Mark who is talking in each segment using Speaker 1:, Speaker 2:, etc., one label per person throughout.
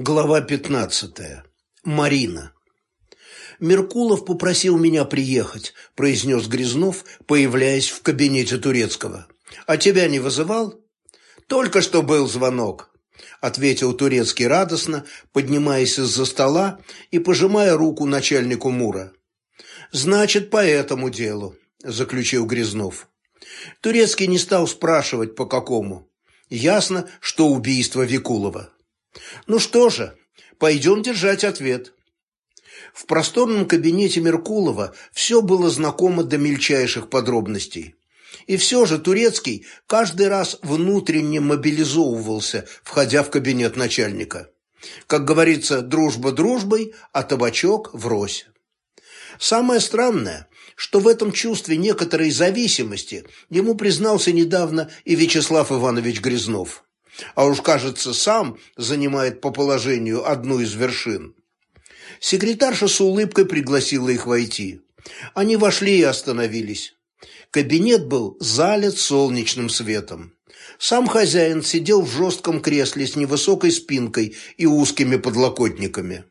Speaker 1: Глава 15. Марина. «Меркулов попросил меня приехать», – произнес Грязнов, появляясь в кабинете Турецкого. «А тебя не вызывал?» «Только что был звонок», – ответил Турецкий радостно, поднимаясь из-за стола и пожимая руку начальнику Мура. «Значит, по этому делу», – заключил Грязнов. Турецкий не стал спрашивать, по какому. Ясно, что убийство Викулова. Ну что же, пойдем держать ответ. В просторном кабинете Меркулова все было знакомо до мельчайших подробностей. И все же Турецкий каждый раз внутренне мобилизовывался, входя в кабинет начальника. Как говорится, дружба дружбой, а табачок врозь. Самое странное, что в этом чувстве некоторой зависимости ему признался недавно и Вячеслав Иванович Грязнов а уж, кажется, сам занимает по положению одну из вершин. Секретарша с улыбкой пригласила их войти. Они вошли и остановились. Кабинет был залит солнечным светом. Сам хозяин сидел в жестком кресле с невысокой спинкой и узкими подлокотниками.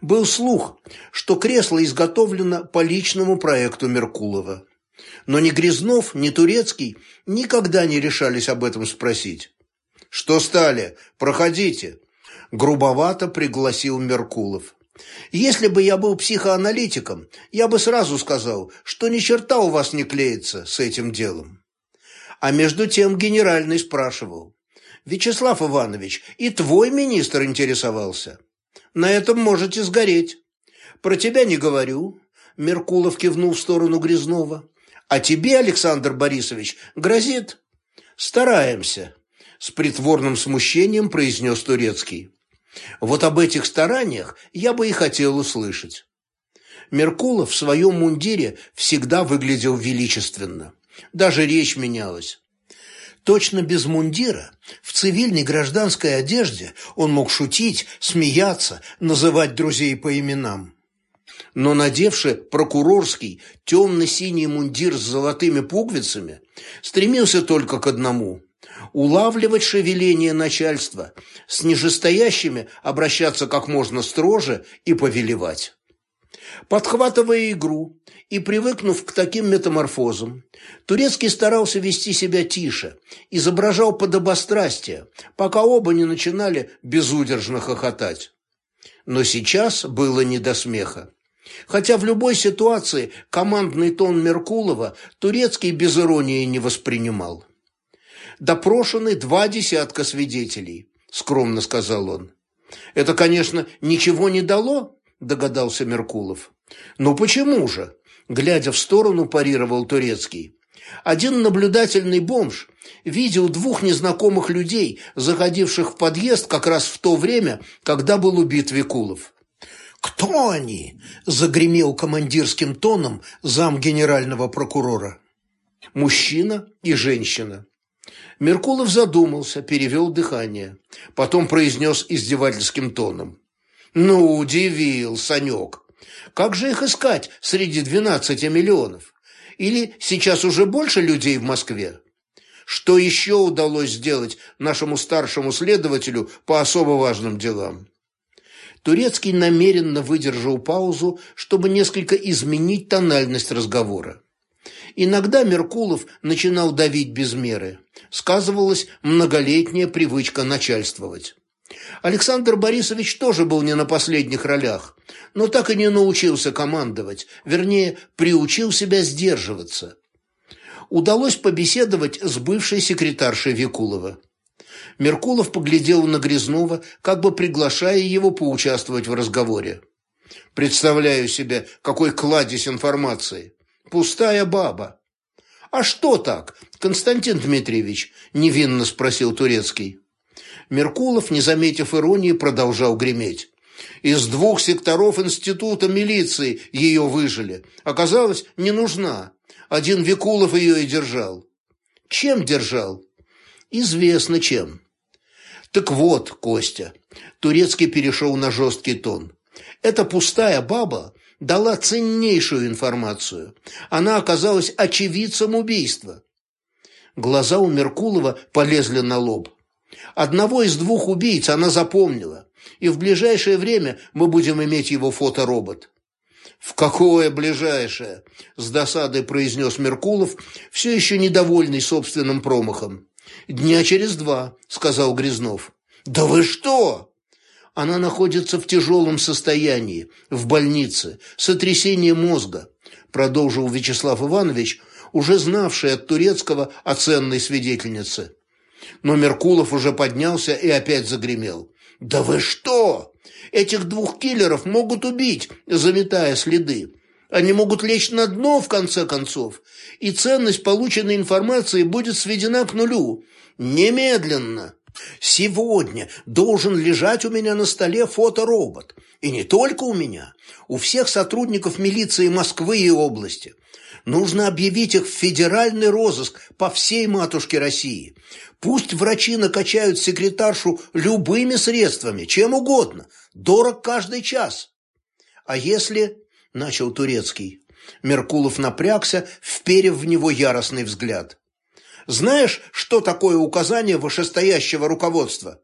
Speaker 1: Был слух, что кресло изготовлено по личному проекту Меркулова. Но ни Грязнов, ни Турецкий никогда не решались об этом спросить. «Что стали? Проходите!» Грубовато пригласил Меркулов. «Если бы я был психоаналитиком, я бы сразу сказал, что ни черта у вас не клеится с этим делом». А между тем генеральный спрашивал. «Вячеслав Иванович, и твой министр интересовался. На этом можете сгореть. Про тебя не говорю». Меркулов кивнул в сторону Грязнова. «А тебе, Александр Борисович, грозит?» «Стараемся», с притворным смущением произнес Турецкий. Вот об этих стараниях я бы и хотел услышать. Меркулов в своем мундире всегда выглядел величественно. Даже речь менялась. Точно без мундира, в цивильной гражданской одежде он мог шутить, смеяться, называть друзей по именам. Но надевший прокурорский темно-синий мундир с золотыми пуговицами, стремился только к одному улавливать шевеление начальства, с нижестоящими обращаться как можно строже и повелевать. Подхватывая игру и привыкнув к таким метаморфозам, Турецкий старался вести себя тише, изображал подобострастие, пока оба не начинали безудержно хохотать. Но сейчас было не до смеха. Хотя в любой ситуации командный тон Меркулова Турецкий без иронии не воспринимал допрошены два десятка свидетелей», – скромно сказал он. «Это, конечно, ничего не дало», – догадался Меркулов. «Ну почему же?» – глядя в сторону, парировал Турецкий. Один наблюдательный бомж видел двух незнакомых людей, заходивших в подъезд как раз в то время, когда был убит Викулов. «Кто они?» – загремел командирским тоном зам генерального прокурора. «Мужчина и женщина. Меркулов задумался, перевел дыхание. Потом произнес издевательским тоном. «Ну, удивил, Санек. Как же их искать среди двенадцати миллионов? Или сейчас уже больше людей в Москве? Что еще удалось сделать нашему старшему следователю по особо важным делам?» Турецкий намеренно выдержал паузу, чтобы несколько изменить тональность разговора. Иногда Меркулов начинал давить без меры. Сказывалась многолетняя привычка начальствовать. Александр Борисович тоже был не на последних ролях, но так и не научился командовать, вернее, приучил себя сдерживаться. Удалось побеседовать с бывшей секретаршей Викулова. Меркулов поглядел на Грязнова, как бы приглашая его поучаствовать в разговоре. «Представляю себе, какой кладезь информации. Пустая баба. А что так, Константин Дмитриевич? Невинно спросил Турецкий. Меркулов, не заметив иронии, продолжал греметь. Из двух секторов института милиции ее выжили. Оказалось, не нужна. Один Викулов ее и держал. Чем держал? Известно чем. Так вот, Костя, Турецкий перешел на жесткий тон. Эта пустая баба дала ценнейшую информацию. Она оказалась очевидцем убийства. Глаза у Меркулова полезли на лоб. Одного из двух убийц она запомнила. и в ближайшее время мы будем иметь его фоторобот. «В какое ближайшее?» – с досадой произнес Меркулов, все еще недовольный собственным промахом. «Дня через два», – сказал Грязнов. «Да вы что?» Она находится в тяжелом состоянии, в больнице, сотрясение мозга, продолжил Вячеслав Иванович, уже знавший от турецкого о ценной свидетельнице. Но Меркулов уже поднялся и опять загремел. «Да вы что? Этих двух киллеров могут убить, заметая следы. Они могут лечь на дно, в конце концов, и ценность полученной информации будет сведена к нулю. Немедленно!» Сегодня должен лежать у меня на столе фоторобот. И не только у меня, у всех сотрудников милиции Москвы и области. Нужно объявить их в федеральный розыск по всей матушке России. Пусть врачи накачают секретаршу любыми средствами, чем угодно. Дорог каждый час. А если... — начал Турецкий. Меркулов напрягся, вперев в него яростный взгляд. Знаешь, что такое указание вышестоящего руководства?»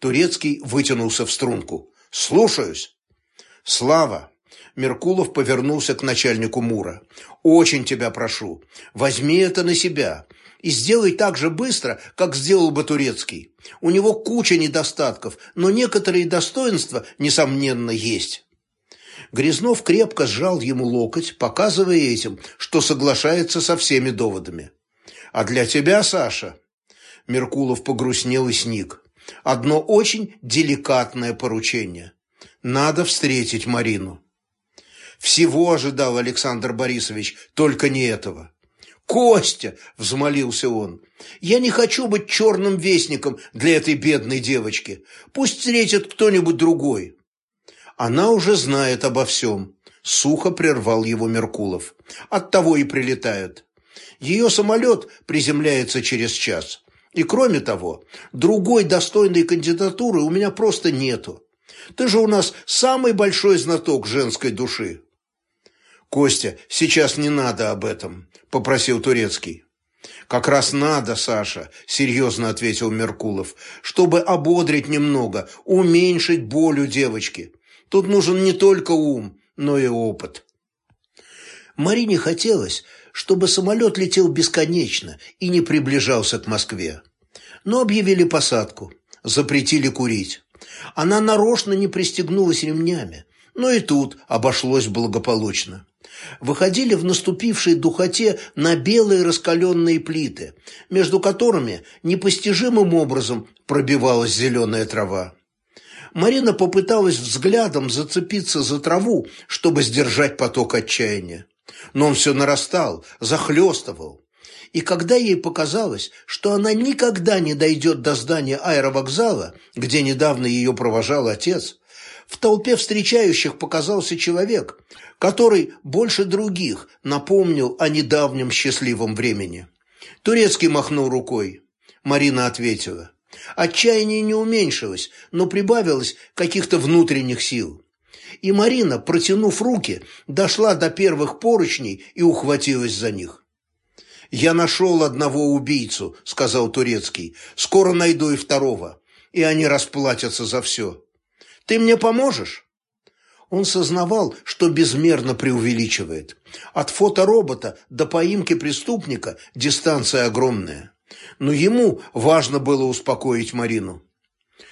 Speaker 1: Турецкий вытянулся в струнку. «Слушаюсь». «Слава!» Меркулов повернулся к начальнику Мура. «Очень тебя прошу, возьми это на себя и сделай так же быстро, как сделал бы Турецкий. У него куча недостатков, но некоторые достоинства, несомненно, есть». Грязнов крепко сжал ему локоть, показывая этим, что соглашается со всеми доводами. А для тебя, Саша, Меркулов погрустнел и сник. Одно очень деликатное поручение. Надо встретить Марину. Всего ожидал Александр Борисович, только не этого. «Костя!» – взмолился он. «Я не хочу быть черным вестником для этой бедной девочки. Пусть встретит кто-нибудь другой». Она уже знает обо всем. Сухо прервал его Меркулов. Оттого и прилетают. Ее самолет приземляется через час. И кроме того, другой достойной кандидатуры у меня просто нету. Ты же у нас самый большой знаток женской души. Костя, сейчас не надо об этом, попросил Турецкий. Как раз надо, Саша, серьезно ответил Меркулов, чтобы ободрить немного, уменьшить боль у девочки. Тут нужен не только ум, но и опыт. Марине хотелось, чтобы самолет летел бесконечно и не приближался к Москве. Но объявили посадку, запретили курить. Она нарочно не пристегнулась ремнями, но и тут обошлось благополучно. Выходили в наступившей духоте на белые раскаленные плиты, между которыми непостижимым образом пробивалась зеленая трава. Марина попыталась взглядом зацепиться за траву, чтобы сдержать поток отчаяния но он все нарастал, захлестывал. И когда ей показалось, что она никогда не дойдет до здания аэровокзала, где недавно ее провожал отец, в толпе встречающих показался человек, который больше других напомнил о недавнем счастливом времени. Турецкий махнул рукой. Марина ответила. Отчаяние не уменьшилось, но прибавилось каких-то внутренних сил и Марина, протянув руки, дошла до первых поручней и ухватилась за них. «Я нашел одного убийцу», — сказал Турецкий. «Скоро найду и второго, и они расплатятся за все. Ты мне поможешь?» Он сознавал, что безмерно преувеличивает. От фоторобота до поимки преступника дистанция огромная. Но ему важно было успокоить Марину.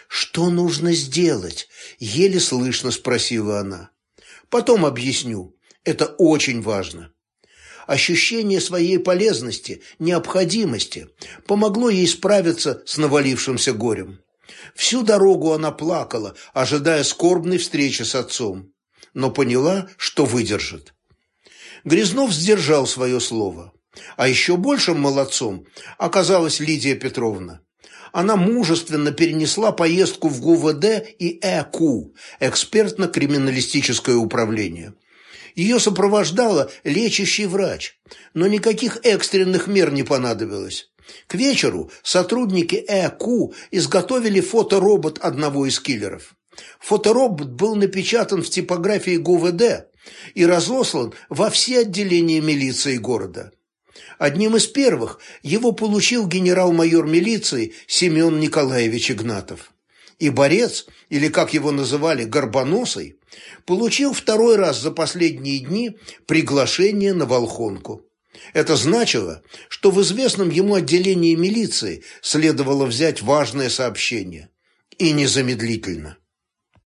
Speaker 1: «Что нужно сделать?» – еле слышно спросила она. «Потом объясню. Это очень важно». Ощущение своей полезности, необходимости помогло ей справиться с навалившимся горем. Всю дорогу она плакала, ожидая скорбной встречи с отцом, но поняла, что выдержит. Грязнов сдержал свое слово. А еще большим молодцом оказалась Лидия Петровна она мужественно перенесла поездку в ГУВД и ЭКУ, экспертно-криминалистическое управление. Ее сопровождала лечащий врач, но никаких экстренных мер не понадобилось. К вечеру сотрудники ЭКУ изготовили фоторобот одного из киллеров. Фоторобот был напечатан в типографии ГУВД и разослан во все отделения милиции города. Одним из первых его получил генерал-майор милиции Семен Николаевич Игнатов. и борец, или как его называли, горбоносый, получил второй раз за последние дни приглашение на Волхонку. Это значило, что в известном ему отделении милиции следовало взять важное сообщение. И незамедлительно.